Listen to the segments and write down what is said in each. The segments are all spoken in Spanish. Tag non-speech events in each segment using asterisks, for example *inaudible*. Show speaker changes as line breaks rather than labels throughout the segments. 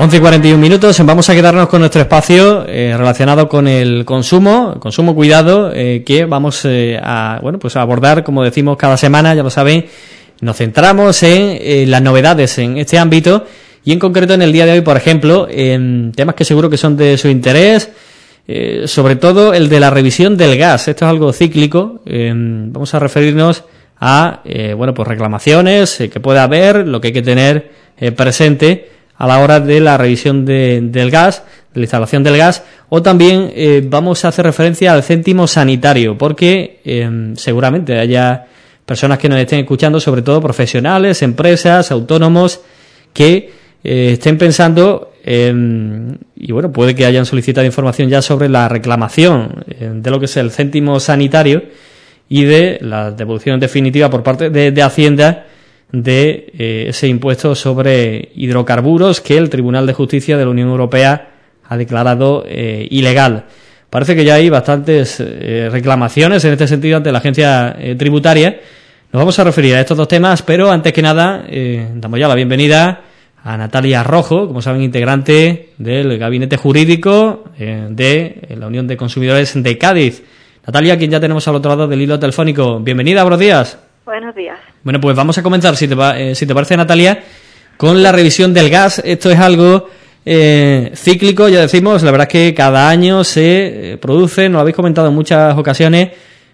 11 y 41 minutos, vamos a quedarnos con nuestro espacio eh, relacionado con el consumo, consumo cuidado, eh, que vamos eh, a bueno pues a abordar, como decimos cada semana, ya lo saben, nos centramos en las novedades en este ámbito y en concreto en el día de hoy, por ejemplo, en temas que seguro que son de su interés, sobre todo el de la revisión del gas. Esto es algo cíclico, vamos a referirnos a bueno pues reclamaciones que pueda haber, lo que hay que tener presente a la hora de la revisión del gas, de la instalación del gas, o también eh, vamos a hacer referencia al céntimo sanitario, porque em, seguramente haya personas que nos estén escuchando, sobre todo profesionales, empresas, autónomos, que eh, estén pensando, y bueno, puede que hayan solicitado información ya sobre la reclamación em, de lo que es el céntimo sanitario y de la devolución definitiva por parte de Hacienda de eh, ese impuesto sobre hidrocarburos que el Tribunal de Justicia de la Unión Europea ha declarado eh, ilegal. Parece que ya hay bastantes eh, reclamaciones en este sentido ante la agencia tributaria. Nos vamos a referir a estos dos temas, pero antes que nada damos ya la bienvenida a Natalia Rojo, como saben, integrante del Gabinete Jurídico de la Unión de Consumidores de Cádiz. Natalia, quien ya tenemos al otro lado del hilo telefónico. Bienvenida, buenos días.
Buenos días.
Bueno, pues vamos a comenzar, si te, eh, si te parece, Natalia, con la revisión del gas. Esto es algo eh, cíclico, ya decimos, la verdad es que cada año se eh, producen, lo habéis comentado en muchas ocasiones,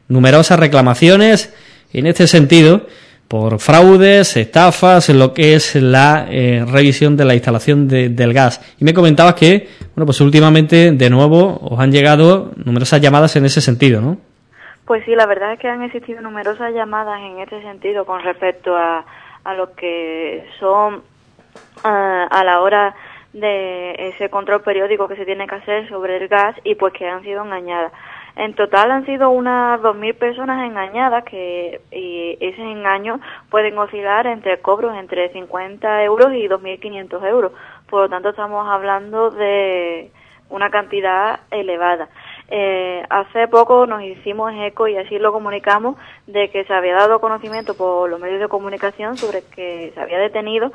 numerosas reclamaciones en este sentido por fraudes, estafas, en lo que es la revisión de la instalación del gas. Y me comentabas que, bueno, pues últimamente, de nuevo, os han llegado numerosas llamadas en ese sentido, ¿no?
Pues sí, la verdad es que han existido numerosas llamadas en este sentido con respecto a, a lo que son a la hora de ese control periódico que se tiene que hacer sobre el gas y pues que han sido engañadas. En total han sido unas 2.000 personas engañadas que y ese engaño pueden oscilar entre cobros entre 50 euros y 2.500 euros. Por lo tanto, estamos hablando de una cantidad elevada. Eh, hace poco nos hicimos eco y así lo comunicamos de que se había dado conocimiento por los medios de comunicación sobre que se había detenido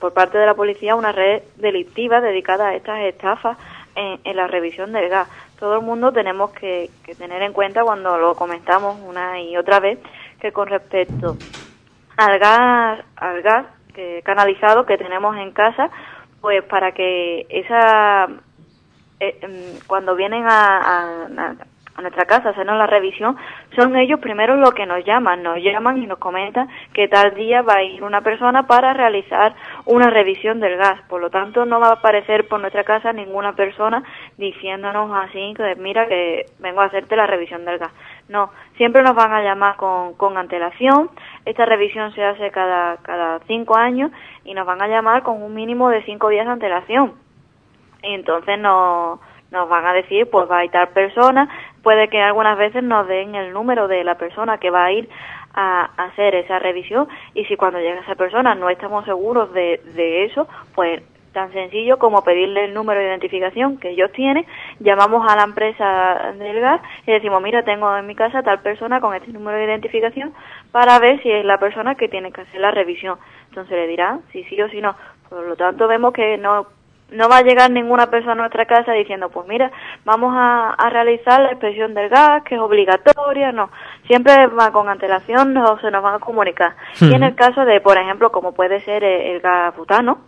por parte de la policía una red delictiva dedicada a estas estafas en, la revisión del gas. Todo el mundo tenemos que, tener en cuenta cuando lo comentamos una y otra vez que con respecto al gas, al gas canalizado que tenemos en casa, pues para que esa eh, em, cuando vienen a, nuestra casa a hacernos la revisión, son ellos primero los que nos llaman, nos llaman y nos comentan que tal día va a ir una persona para realizar una revisión del gas. Por lo tanto, no va a aparecer por nuestra casa ninguna persona diciéndonos así que mira que vengo a hacerte la revisión del gas. No, siempre nos van a llamar con, antelación. Esta revisión se hace cada cinco años y nos van a llamar con un mínimo de cinco días de antelación y entonces nos, nos van a decir, pues va a ir tal persona, puede que algunas veces nos den el número de la persona que va a ir a, hacer esa revisión y si cuando llega esa persona no estamos seguros de, de eso, pues tan sencillo como pedirle el número de identificación que ellos tienen, llamamos a la empresa del gas y decimos, mira, tengo en mi casa tal persona con este número de identificación para ver si es la persona que tiene que hacer la revisión. Entonces le dirán si sí o si no. Por lo tanto, vemos que no no va a llegar ninguna persona a nuestra casa diciendo, pues mira, vamos a, realizar la inspección del gas, que es obligatoria, no. Siempre va con antelación, no se nos van a comunicar. Y en el caso de, por ejemplo, como puede ser el, gas butano,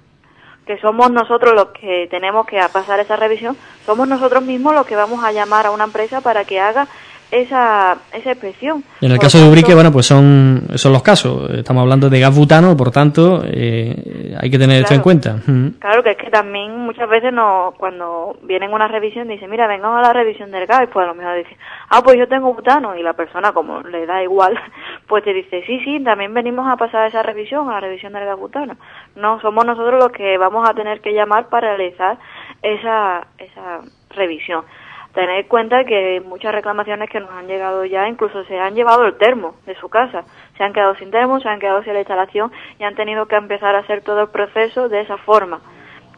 que somos nosotros los que tenemos que pasar esa revisión, somos nosotros mismos los que vamos a llamar a una empresa para que haga esa, esa expresión.
En el caso de Ubrique, bueno, pues son, son los casos. Estamos hablando de gas butano, por tanto, eh, hay que tener esto en cuenta.
Claro, que es que también muchas veces no, cuando vienen una revisión, dicen, mira, vengamos a la revisión del gas, y pues a lo mejor dicen, ah, pues yo tengo butano, y la persona, como le da igual, *laughs* pues te dice, sí, sí, también venimos a pasar esa revisión, a la revisión del gas butano. No, somos nosotros los que vamos a tener que llamar para realizar esa, esa revisión tener en cuenta que muchas reclamaciones que nos han llegado ya incluso se han llevado el termo de su casa, se han quedado sin termo, se han quedado sin la instalación y han tenido que empezar a hacer todo el proceso de esa forma.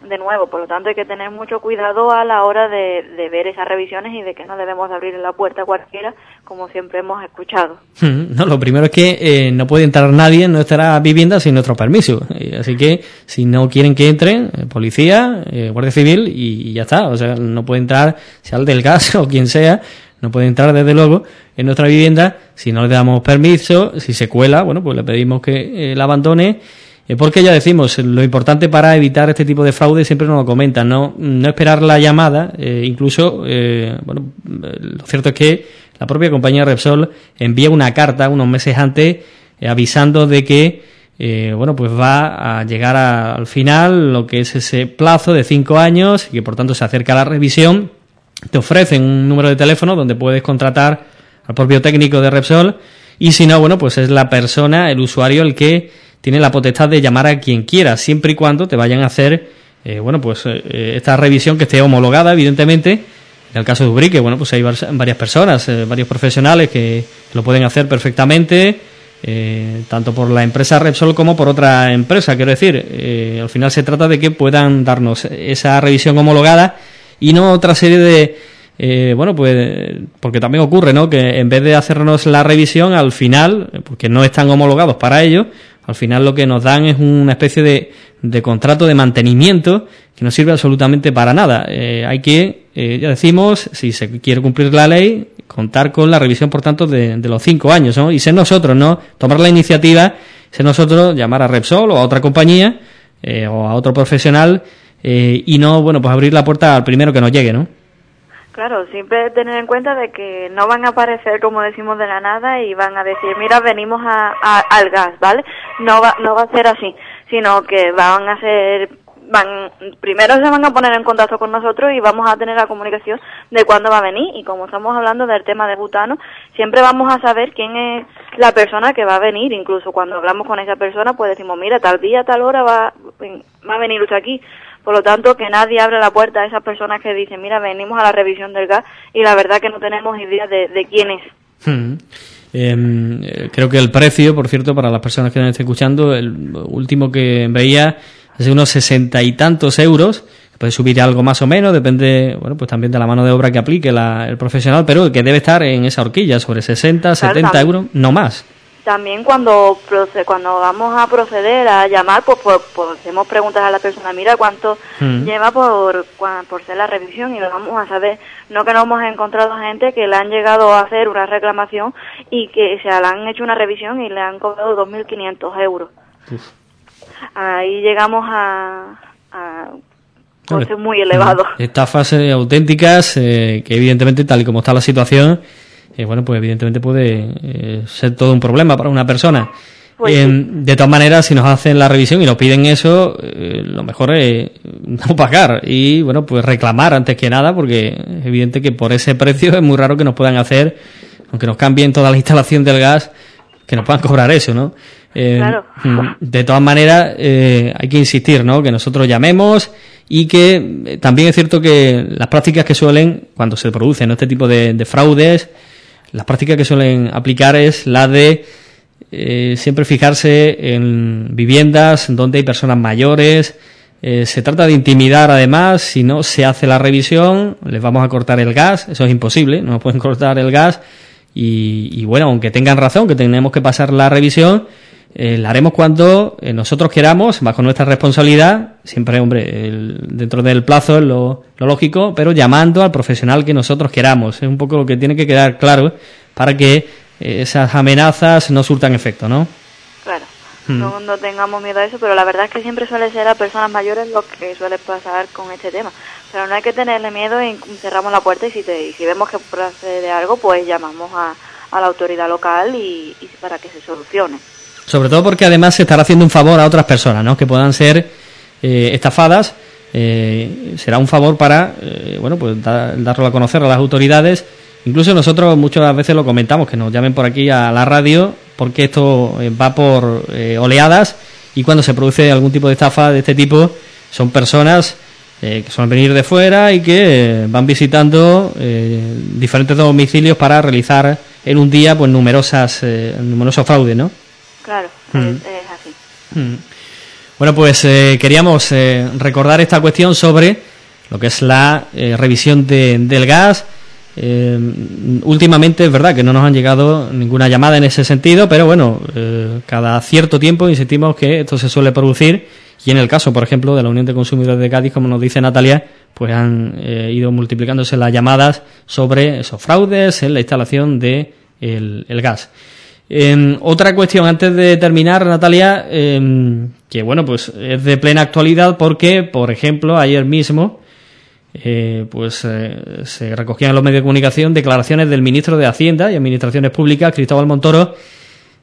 De nuevo, por lo tanto hay que tener mucho cuidado a la hora de, ver esas revisiones y de que no debemos abrir la puerta a cualquiera, como siempre hemos escuchado.
No, lo primero es que eh, no puede entrar nadie en nuestra vivienda sin nuestro permiso, así que si no quieren que entren, eh, policía, eh, guardia civil y, ya está, o sea, no puede entrar, sea el del gas *laughs* o quien sea, no puede entrar desde luego en nuestra vivienda. Si no le damos permiso, si se cuela, bueno, pues le pedimos que la abandone eh, porque ya decimos, lo importante para evitar este tipo de fraude siempre nos lo comentan, no, esperar la llamada, eh, incluso, eh, bueno, lo cierto es que la propia compañía Repsol envía una carta unos meses antes avisando de que, bueno, pues va a llegar al final lo que es ese plazo de cinco años y que por tanto se acerca la revisión, te ofrecen un número de teléfono donde puedes contratar al propio técnico de Repsol y si no, bueno, pues es la persona, el usuario el que tiene la potestad de llamar a quien quiera, siempre y cuando te vayan a hacer, eh, bueno, pues eh, esta revisión que esté homologada, evidentemente. En el caso de Ubrique, bueno, pues hay varias personas, eh, varios profesionales que lo pueden hacer perfectamente, tanto por la empresa Repsol como por otra empresa. Quiero decir, al final se trata de que puedan darnos esa revisión homologada y no otra serie de, bueno, pues porque también ocurre, ¿no? Que en vez de hacernos la revisión al final, porque no están homologados para ello, al final lo que nos dan es una especie de, de contrato de mantenimiento que no sirve absolutamente para nada. Eh, hay que, eh, ya decimos, si se quiere cumplir la ley, contar con la revisión, por tanto, de, de los cinco años, ¿no? Y ser nosotros, ¿no? Tomar la iniciativa, ser nosotros, llamar a Repsol o a otra compañía eh, o a otro profesional y no, bueno, pues abrir la puerta al primero que nos llegue, ¿no?
Claro, siempre tener en cuenta de que no van a aparecer, como decimos, de la nada y van a decir, mira, venimos a, al gas, ¿vale? No va, no va a ser así, sino que van a ser, van, primero se van a poner en contacto con nosotros y vamos a tener la comunicación de cuándo va a venir. Y como estamos hablando del tema de butano, siempre vamos a saber quién es la persona que va a venir, incluso cuando hablamos con esa persona, pues decimos, mira, tal día, tal hora va, va a venir usted aquí por lo tanto, que nadie abre la puerta a esas personas que dicen, mira, venimos a la revisión del gas y la verdad que no tenemos idea de, quién es.
Hmm. Em, eh, creo que el precio, por cierto, para las personas que nos estén escuchando, el último que veía es unos sesenta y tantos euros. Puede subir algo más o menos, depende, bueno, pues también de la mano de obra que aplique el profesional, pero que debe estar en esa horquilla, sobre 60, 70 euros, no más
también cuando cuando vamos a proceder a llamar, pues, pues, pues hacemos preguntas a la persona, mira cuánto mm. lleva por, por ser la revisión y lo vamos a saber. No que no hemos encontrado gente que le han llegado a hacer una reclamación y que se le han hecho una revisión y le han cobrado 2.500 euros. Ahí llegamos a, a costes muy elevados.
Estafas eh, auténticas eh, que evidentemente tal y como está la situación eh, bueno, pues evidentemente puede eh, ser todo un problema para una persona. Pues de todas maneras, si nos hacen la revisión y nos piden eso, eh, lo mejor es *laughs* no pagar y, bueno, pues reclamar antes que nada, porque es evidente que por ese precio es muy raro que nos puedan hacer, aunque nos cambien toda la *laughs* instalación del gas, que nos puedan cobrar eso, ¿no?
claro.
Mm, de todas maneras, hay que insistir, ¿no? Que nosotros llamemos y que también es cierto que las prácticas que suelen, cuando se producen este tipo de, de fraudes, las prácticas que suelen aplicar es la de eh, siempre fijarse en viviendas donde hay personas mayores. Eh, se trata de intimidar además, si no se hace la revisión, les vamos a cortar el gas, eso es imposible, no pueden *laughs* cortar el gas y, bueno, aunque tengan razón que tenemos que pasar la revisión, eh, la haremos cuando nosotros queramos, bajo nuestra responsabilidad, siempre, hombre, dentro del plazo es lo, lógico, pero llamando al profesional que nosotros queramos. Es un poco lo que tiene que quedar claro para que eh, esas amenazas no surtan efecto, ¿no?
Claro, hmm. no, tengamos miedo a eso, pero la verdad es que siempre suele ser a personas mayores lo que suele pasar con este tema. Pero no hay que tenerle miedo y cerramos la puerta y si, te, si vemos que procede algo, pues llamamos a, a la autoridad local y, y para que se solucione.
Sobre todo porque además se estará haciendo un favor a otras personas, ¿no? Que puedan ser eh, estafadas, eh, será un favor para, eh, bueno, pues darlo a conocer a las autoridades. Incluso nosotros muchas veces lo comentamos, que nos llamen por aquí a la radio, porque esto va por oleadas y cuando se produce algún tipo de estafa de este tipo, son personas que suelen venir de fuera y que van visitando diferentes domicilios para realizar en un día pues numerosas numerosos fraudes, ¿no?
Claro, mm. es, así. Mm.
Bueno, pues eh, queríamos eh, recordar esta cuestión sobre lo que es la eh, revisión de, del gas. últimamente es verdad que no nos han llegado ninguna llamada en ese sentido, pero bueno, cada cierto tiempo insistimos que esto se suele producir y en el caso, por ejemplo, de la Unión de Consumidores de Cádiz, como nos dice Natalia, pues han ido multiplicándose las llamadas sobre esos fraudes en la instalación de el gas. Em, otra cuestión, antes de terminar, Natalia, em, que bueno, pues es de plena actualidad porque, por ejemplo, ayer mismo, eh, pues eh, se recogían en los medios de comunicación declaraciones del ministro de Hacienda y Administraciones Públicas, Cristóbal Montoro,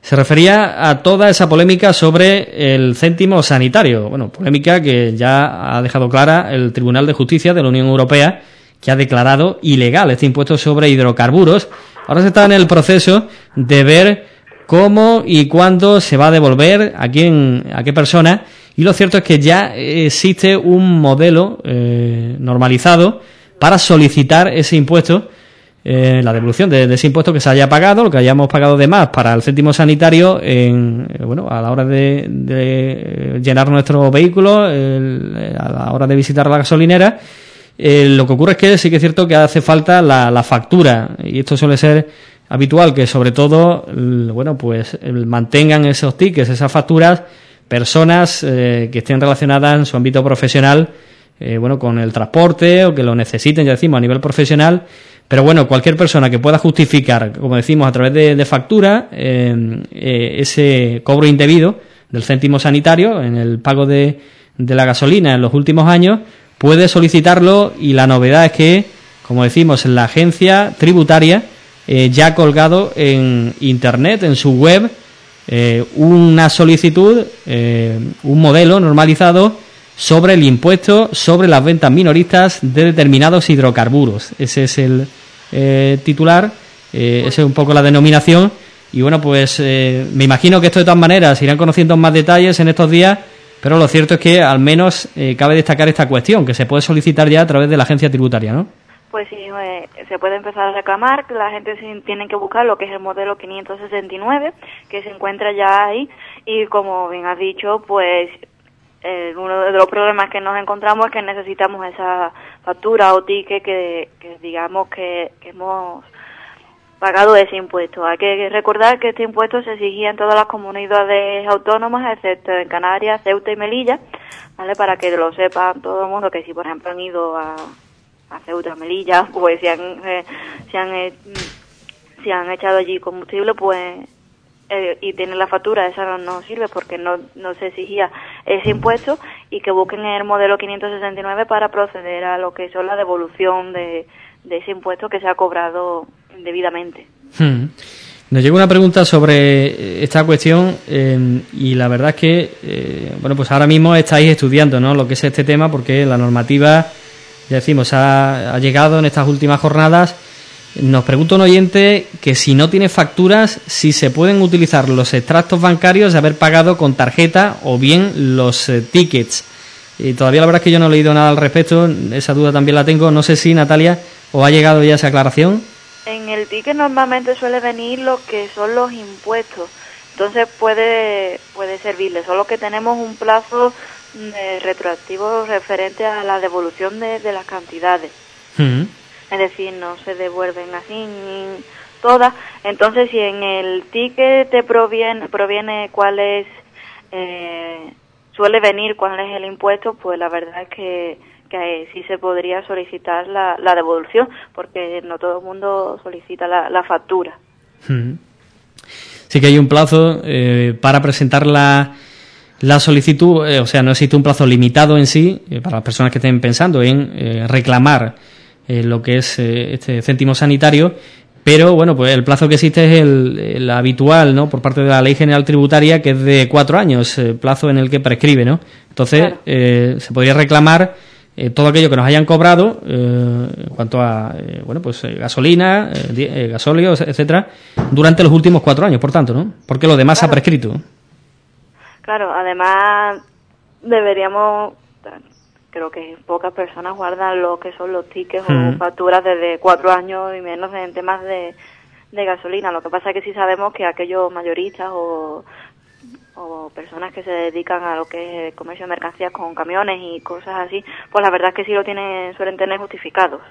se refería a toda esa polémica sobre el céntimo sanitario. Bueno, polémica que ya ha dejado clara el Tribunal de Justicia de la Unión Europea, que ha declarado ilegal este impuesto sobre hidrocarburos. Ahora se está en el proceso de ver cómo y cuándo se va a devolver, a quién, a qué persona. Y lo cierto es que ya existe un modelo eh, normalizado para solicitar ese impuesto, eh, la devolución de, ese impuesto que se haya pagado, lo que hayamos pagado de más para el céntimo sanitario, en, eh, bueno, a la hora de, llenar nuestro vehículo, a la hora de visitar la gasolinera. lo que ocurre es que sí que es cierto que hace falta la factura y esto suele ser habitual que sobre todo, bueno, pues mantengan esos tickets, esas facturas, personas eh, que estén relacionadas en su ámbito profesional, eh, bueno, con el transporte o que lo necesiten, ya decimos, a nivel profesional. Pero bueno, cualquier persona que pueda justificar, como decimos, a través de, factura, eh, ese cobro indebido del céntimo sanitario en el pago de, de la gasolina en los últimos años, puede solicitarlo y la novedad es que, como decimos, la agencia tributaria eh, ya colgado en Internet, en su web, eh, una solicitud, eh, un modelo normalizado sobre el impuesto sobre las ventas minoristas de determinados hidrocarburos. Ese es el titular, esa es un poco la denominación. Y bueno, pues me imagino que esto de todas maneras irán conociendo más detalles en estos días, pero lo cierto es que al menos cabe destacar esta cuestión, que se puede solicitar ya a través de la agencia tributaria, ¿no?
Pues sí, eh, se puede empezar a reclamar, la gente tiene que buscar lo que es el modelo 569, que se encuentra ya ahí, y como bien has dicho, pues eh, uno de los problemas que nos encontramos es que necesitamos esa factura o ticket que, digamos que, hemos pagado ese impuesto. Hay que recordar que este impuesto se exigía en todas las comunidades autónomas, excepto en Canarias, Ceuta y Melilla, ¿vale? Para que lo sepan todo el mundo que si, por ejemplo, han ido a, a Ceuta, Melilla, pues si han, eh, han, eh, si han echado allí combustible, pues eh, y tienen la factura, esa no, sirve porque no, no se exigía ese impuesto y que busquen el modelo 569 para proceder a lo que son la devolución de, de ese impuesto que se ha cobrado indebidamente.
Hmm. Nos llega una pregunta sobre esta cuestión y la verdad es que, bueno, pues ahora mismo estáis estudiando ¿no? lo que es este tema porque la normativa decimos, ha, llegado en estas últimas jornadas. Nos pregunta un oyente que si no tiene facturas, si se pueden utilizar los extractos bancarios de haber pagado con tarjeta o bien los eh, tickets. Y todavía la verdad es que yo no he leído nada al respecto, esa duda también la tengo. No sé si, Natalia, ¿o ha llegado ya esa aclaración?
En el ticket normalmente suele venir lo que son los impuestos, entonces puede, puede servirle, solo que tenemos un plazo retroactivo referente a la devolución de, las cantidades. Mm. Es decir, no se devuelven así todas. Entonces, si en el ticket te proviene, proviene cuál es, eh, suele venir cuál es el impuesto, pues la verdad es que, que sí se podría solicitar la, la devolución, porque no todo el mundo solicita la, factura.
Mm. Sí que hay un plazo eh, para presentar la la solicitud, eh, o sea, no existe un plazo limitado en sí eh, para las personas que estén pensando en eh, reclamar lo que es este céntimo sanitario, pero bueno, pues el plazo que existe es el, habitual, ¿no? Por parte de la Ley General Tributaria, que es de cuatro años, el plazo en el que prescribe, ¿no? Entonces, se podría reclamar todo aquello que nos hayan cobrado en cuanto a, bueno, pues gasolina, gasóleo, etcétera, durante los últimos cuatro años, por tanto, ¿no? Porque lo demás ha prescrito.
Claro, además deberíamos, creo que pocas personas guardan lo que son los tickets o facturas desde cuatro años y menos en temas de, de gasolina. Lo que pasa es que sí sabemos que aquellos mayoristas o o personas que se dedican a lo que es el comercio de mercancías con camiones y cosas así, pues la verdad es que sí lo tienen, suelen tener justificados.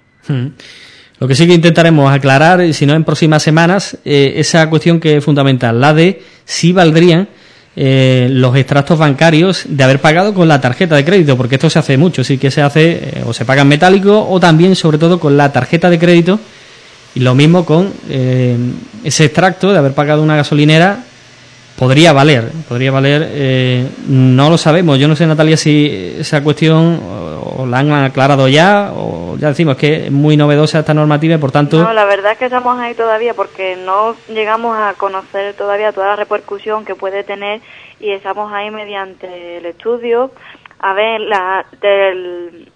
Lo que sí que intentaremos aclarar, si no en próximas semanas, eh, esa cuestión que es fundamental, la de si valdrían eh, los extractos bancarios de haber pagado con la tarjeta de crédito, porque esto se hace mucho, sí que se hace eh, o se paga en metálico o también, sobre todo, con la tarjeta de crédito y lo mismo con ese extracto de haber pagado una gasolinera podría valer, podría valer, eh, no lo sabemos. Yo no sé, Natalia, si esa cuestión o, la han aclarado ya o ya decimos que es muy novedosa esta normativa y por tanto...
No, la verdad es que estamos ahí todavía porque no llegamos a conocer todavía toda la repercusión que puede tener y estamos ahí mediante el estudio. A ver, la,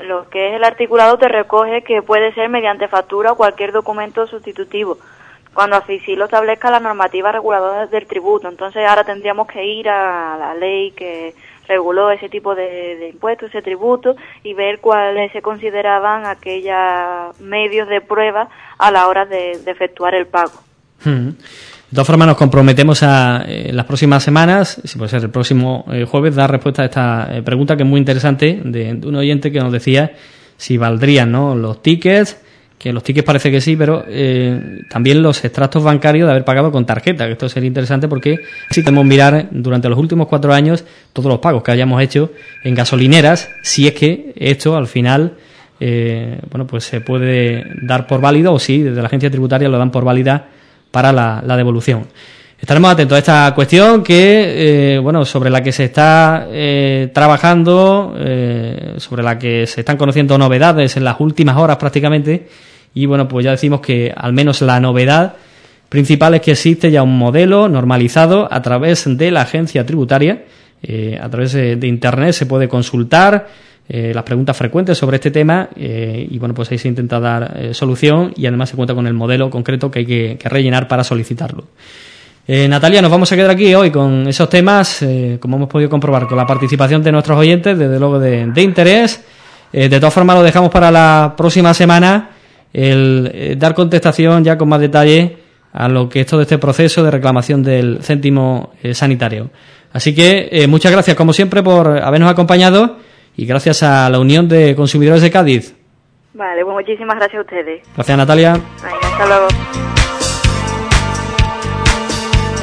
lo que es el articulado te recoge que puede ser mediante factura o cualquier documento sustitutivo cuando así lo establezca la normativa reguladora del tributo. Entonces ahora tendríamos que ir a la ley que reguló ese tipo de, impuestos, ese tributo, y ver cuáles se consideraban aquellos medios de prueba a la hora de, efectuar el pago.
Hmm. De todas formas, nos comprometemos a en las próximas semanas, si puede ser el próximo eh, jueves, dar respuesta a esta eh, pregunta que es muy interesante de, de, un oyente que nos decía si valdrían ¿no? los tickets los tickets parece que sí, pero eh, también los extractos bancarios de haber pagado con tarjeta, que esto sería interesante porque si podemos mirar durante los últimos cuatro años todos los pagos que hayamos hecho en gasolineras, si es que esto al final eh, bueno pues se puede dar por válido o si desde la agencia tributaria lo dan por válida para la, devolución. Estaremos atentos a esta cuestión que, eh, bueno, sobre la que se está trabajando, sobre la que se están conociendo novedades en las últimas horas prácticamente y bueno, pues ya decimos que al menos la novedad principal es que existe ya un modelo normalizado a través de la agencia tributaria, eh, a través de, Internet se puede consultar eh, las preguntas frecuentes sobre este tema eh, y bueno, pues ahí se intenta dar solución y además se cuenta con el modelo concreto que hay que, rellenar para solicitarlo. Natalia, nos vamos a quedar aquí hoy con esos temas, como hemos podido comprobar, con la participación de nuestros oyentes, desde luego de, de interés. de todas formas, lo dejamos para la próxima semana el eh, dar contestación ya con más detalle a lo que es todo este proceso de reclamación del céntimo eh, sanitario. Así que eh, muchas gracias, como siempre, por habernos acompañado y gracias a la Unión de Consumidores de Cádiz.
Vale, pues muchísimas gracias a ustedes.
Gracias, Natalia.
hasta luego.